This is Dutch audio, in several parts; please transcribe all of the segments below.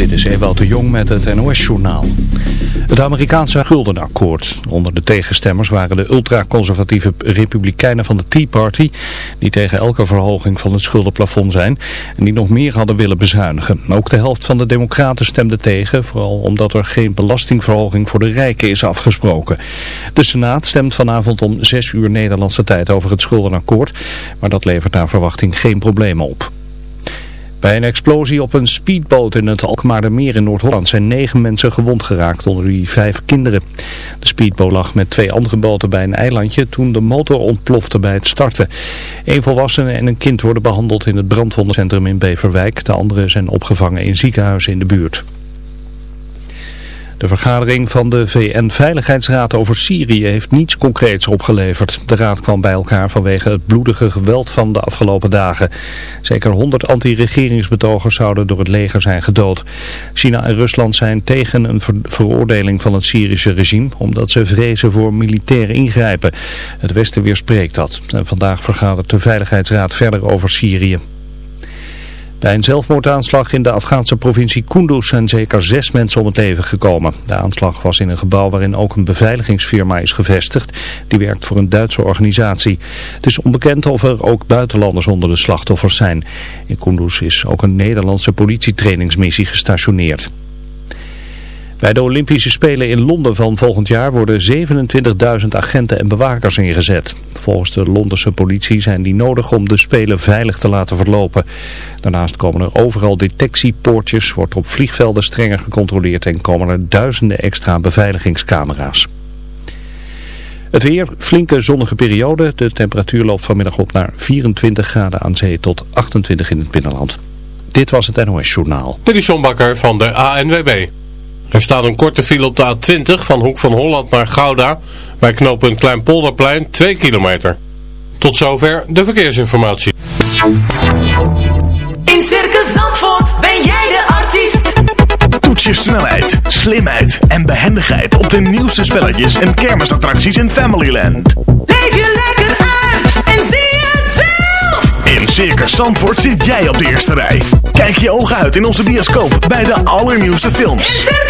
Dit is Ewout de Jong met het NOS-journaal. Het Amerikaanse guldenakkoord. Onder de tegenstemmers waren de ultraconservatieve republikeinen van de Tea Party... die tegen elke verhoging van het schuldenplafond zijn... en die nog meer hadden willen bezuinigen. Ook de helft van de democraten stemde tegen... vooral omdat er geen belastingverhoging voor de rijken is afgesproken. De Senaat stemt vanavond om 6 uur Nederlandse tijd over het schuldenakkoord... maar dat levert naar verwachting geen problemen op. Bij een explosie op een speedboot in het Alkmaardermeer in Noord-Holland zijn negen mensen gewond geraakt, onder wie vijf kinderen. De speedboot lag met twee andere boten bij een eilandje toen de motor ontplofte bij het starten. Een volwassene en een kind worden behandeld in het brandwondencentrum in Beverwijk. De anderen zijn opgevangen in ziekenhuizen in de buurt. De vergadering van de VN-veiligheidsraad over Syrië heeft niets concreets opgeleverd. De raad kwam bij elkaar vanwege het bloedige geweld van de afgelopen dagen. Zeker 100 anti-regeringsbetogers zouden door het leger zijn gedood. China en Rusland zijn tegen een veroordeling van het Syrische regime... omdat ze vrezen voor militair ingrijpen. Het Westen weerspreekt dat. Vandaag vergadert de Veiligheidsraad verder over Syrië. Bij een zelfmoordaanslag in de Afghaanse provincie Kunduz zijn zeker zes mensen om het leven gekomen. De aanslag was in een gebouw waarin ook een beveiligingsfirma is gevestigd. Die werkt voor een Duitse organisatie. Het is onbekend of er ook buitenlanders onder de slachtoffers zijn. In Kunduz is ook een Nederlandse politietrainingsmissie gestationeerd. Bij de Olympische Spelen in Londen van volgend jaar worden 27.000 agenten en bewakers ingezet. Volgens de Londense politie zijn die nodig om de Spelen veilig te laten verlopen. Daarnaast komen er overal detectiepoortjes, wordt op vliegvelden strenger gecontroleerd en komen er duizenden extra beveiligingscamera's. Het weer, flinke zonnige periode. De temperatuur loopt vanmiddag op naar 24 graden aan zee tot 28 in het binnenland. Dit was het NOS Journaal. Dit is van de ANWB. Er staat een korte file op de A20 van Hoek van Holland naar Gouda bij knooppunt Kleinpolderplein 2 kilometer. Tot zover de verkeersinformatie. In Circus Zandvoort ben jij de artiest. Toets je snelheid, slimheid en behendigheid op de nieuwste spelletjes en kermisattracties in Familyland. Leef je lekker uit en zie het zelf. In Circus Zandvoort zit jij op de eerste rij. Kijk je ogen uit in onze bioscoop bij de allernieuwste films. In Circus Zandvoort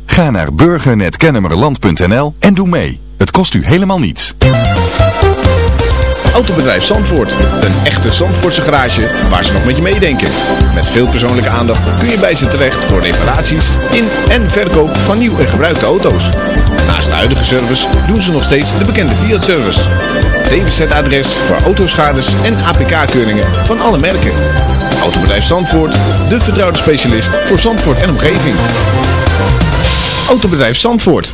Ga naar burgernetkennemerland.nl en doe mee. Het kost u helemaal niets. Autobedrijf Zandvoort. Een echte Zandvoortse garage waar ze nog met je meedenken. Met veel persoonlijke aandacht kun je bij ze terecht voor reparaties in en verkoop van nieuw en gebruikte auto's. Naast de huidige service doen ze nog steeds de bekende Fiat-service. DWZ-adres voor autoschades en APK-keuringen van alle merken. Autobedrijf Zandvoort, de vertrouwde specialist voor Zandvoort en omgeving. Autobedrijf Zandvoort,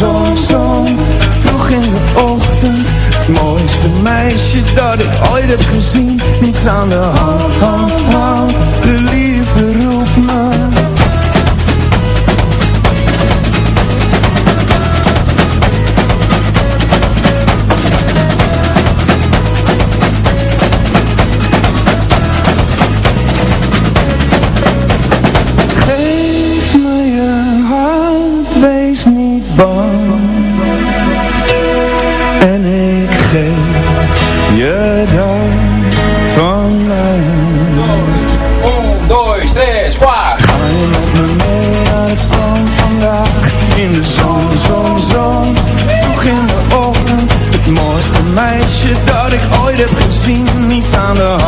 Zo, zo Vroeg in de ochtend. Het mooiste meisje dat ik ooit heb gezien. Niets aan de hand, hand, hand. En ik geef je dat van mij. Un, dos, tres, qua Ga je met me mee naar het strand vandaag? In de zon, zon, zon. Vroeg in de ogen. Het mooiste meisje dat ik ooit heb gezien. Niet aan de hand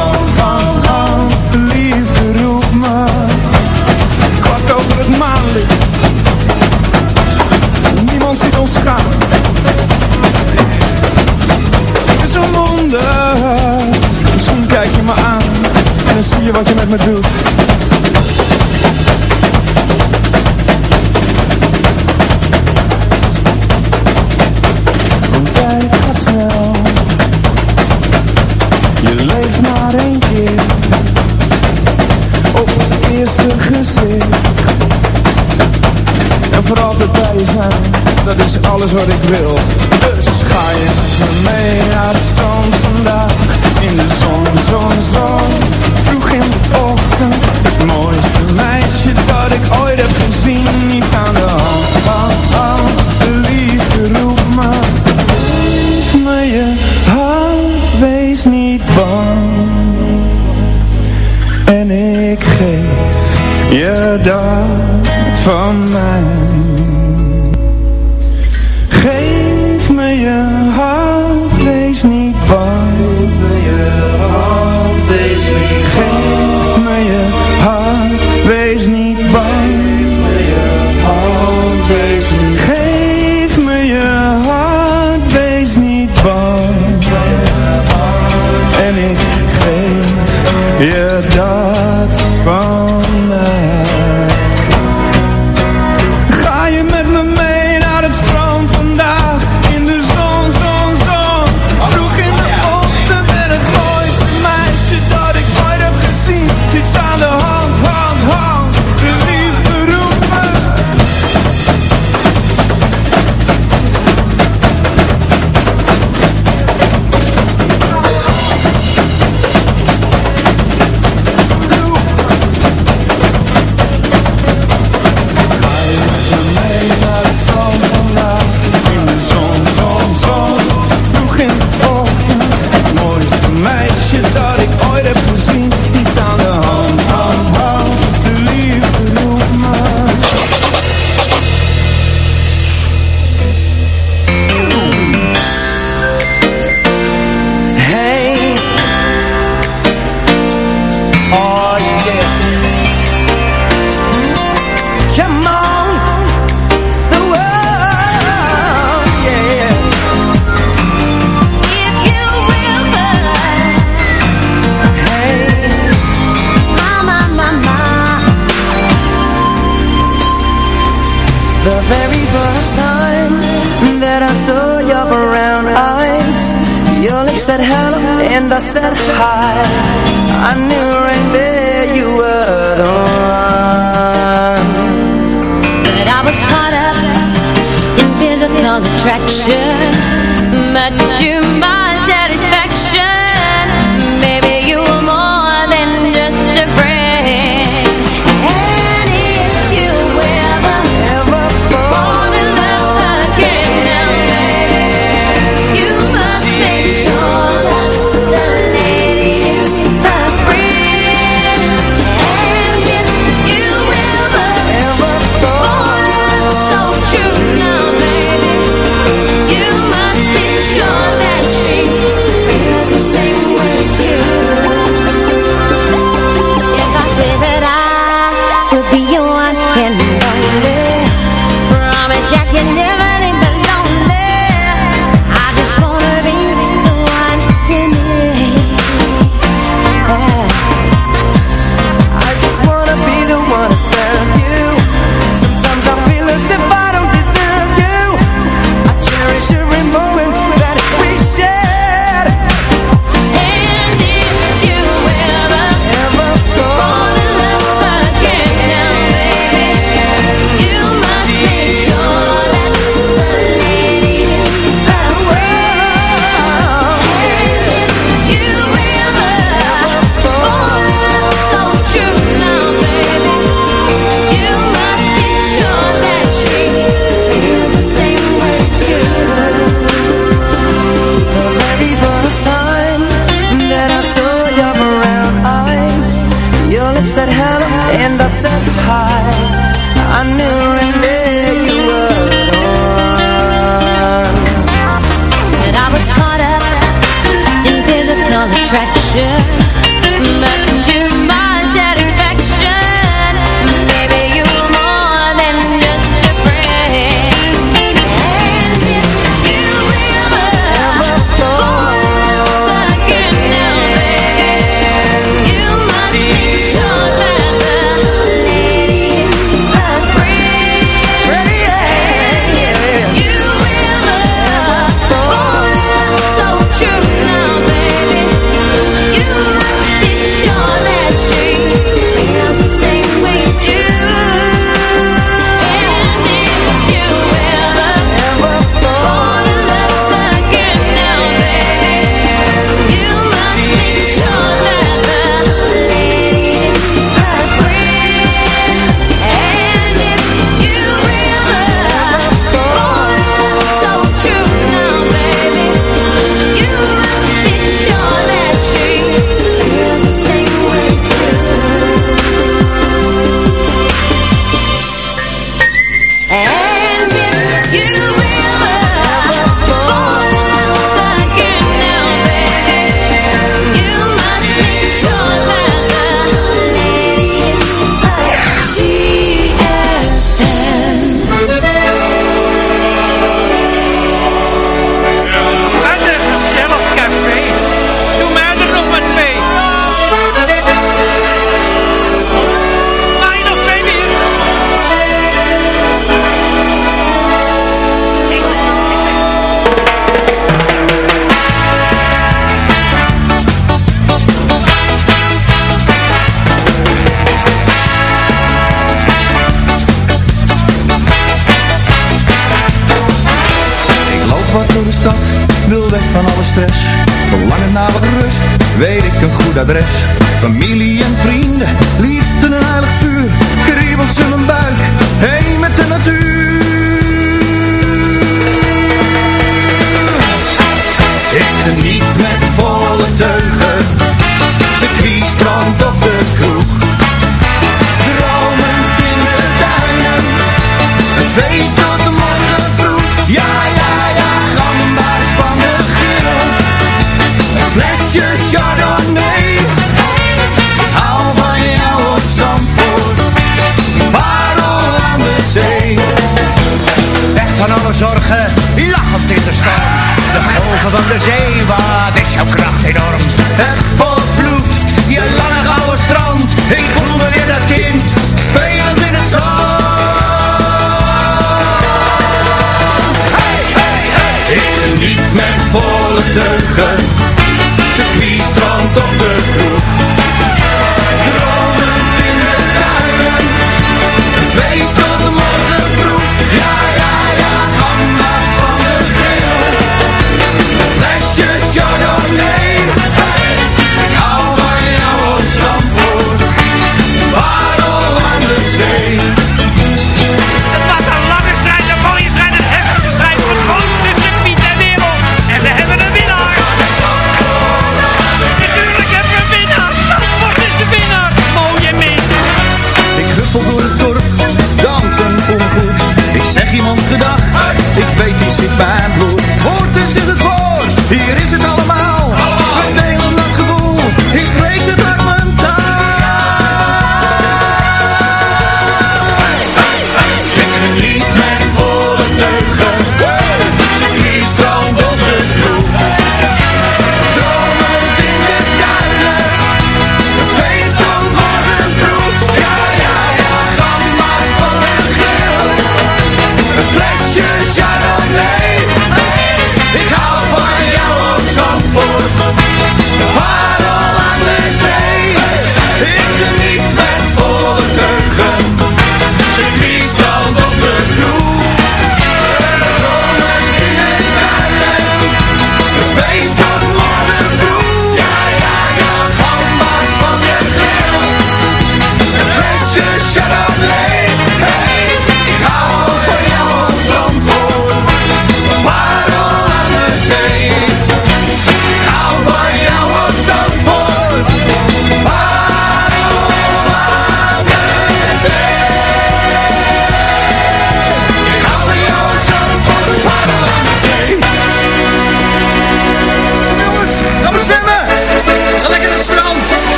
many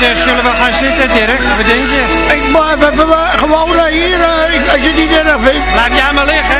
Eh, zullen we gaan zitten, Dirk? Wat denk je? Ik blijf even, gewoon eh, hier, eh, als je niet erg vindt. Laat jij maar liggen.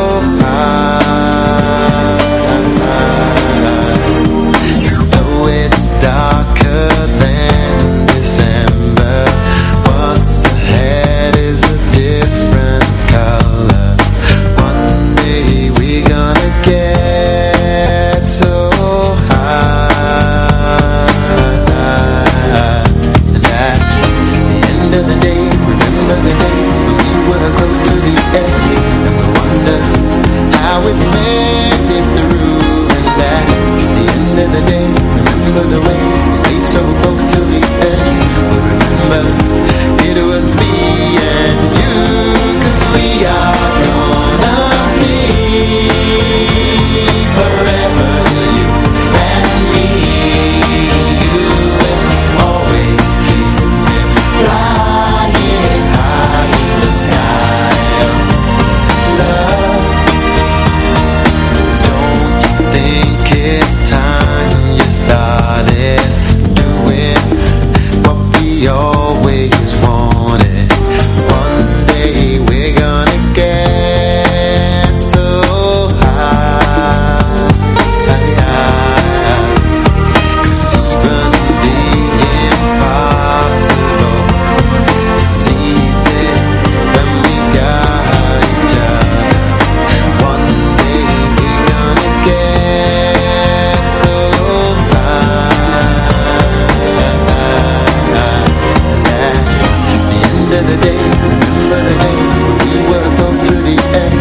Remember the day, remember the days when we were close to the end.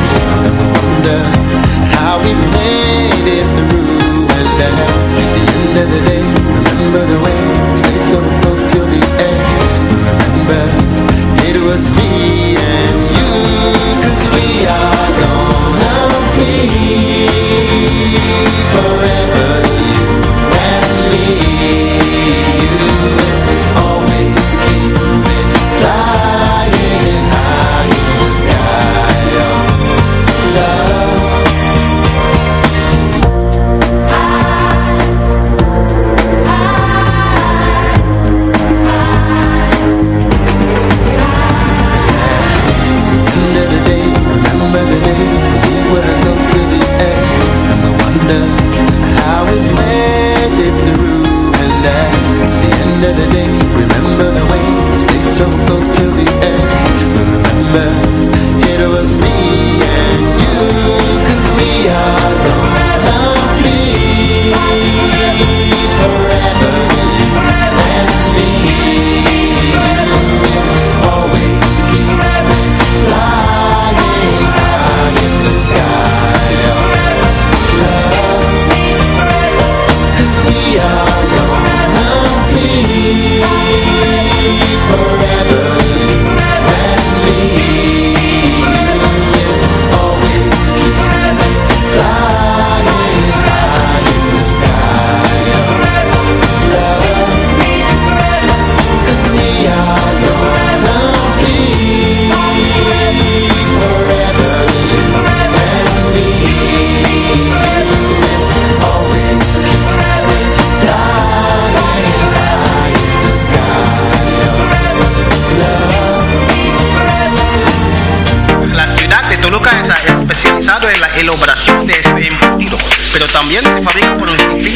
And we wonder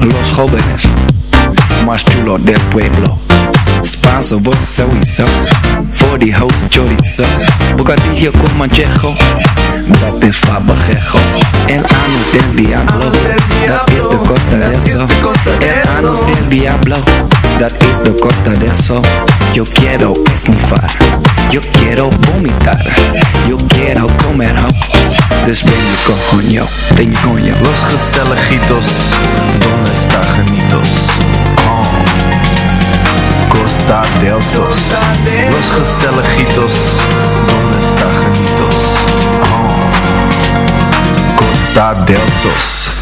Los jóvenes más chulos del pueblo. Spanso, vos. Voor die host chorizo. Bocadillo con manchejo. Dat is fabajejo. El anus del diablo. Dat is de costa de eso. El anus del diablo. Dat is de costa de eso. Yo quiero esnifar. Yo quiero vomitar. Yo quiero comer. Dus ben je coño, ben je coño. Los gezelligitos, donde está genitos? Oh. Costa del Sos. Los gezelligitos, donde está genitos? Oh. Costa del Sos.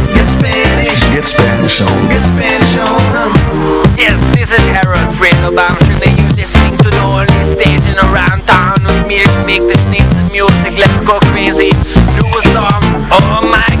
Get Spanish. Get Spanish on. Get Spanish on. Yes, this is Harold Fredo Bouncing and you're listening to the only station around town with me to make the sneaks music. Let's go crazy. Do a song. Oh my god.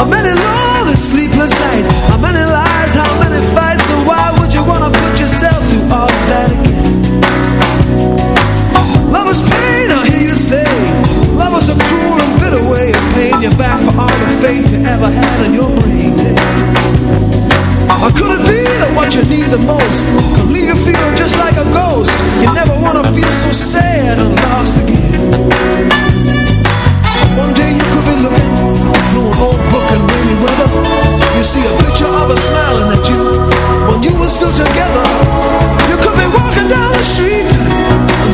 How many sleepless nights? How many lies? How many fights? Why would you wanna put yourself through all that again? Love is pain, I hear you say. Love is a cruel and bitter way of paying you back for all the faith you ever had in your could it be you need the most leave you feeling just like a ghost You never wanna feel so sad and lost again One day you could be looking still together. You could be walking down the street.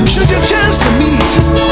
Should you chance to meet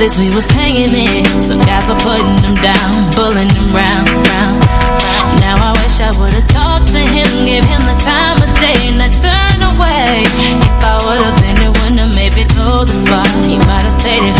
parties we was hanging in. Some guys were putting them down, pulling them round, round. Now I wish I would've talked to him, gave him the time of day, and I turned away. If I would've been the winner, maybe go the spot. He might have stayed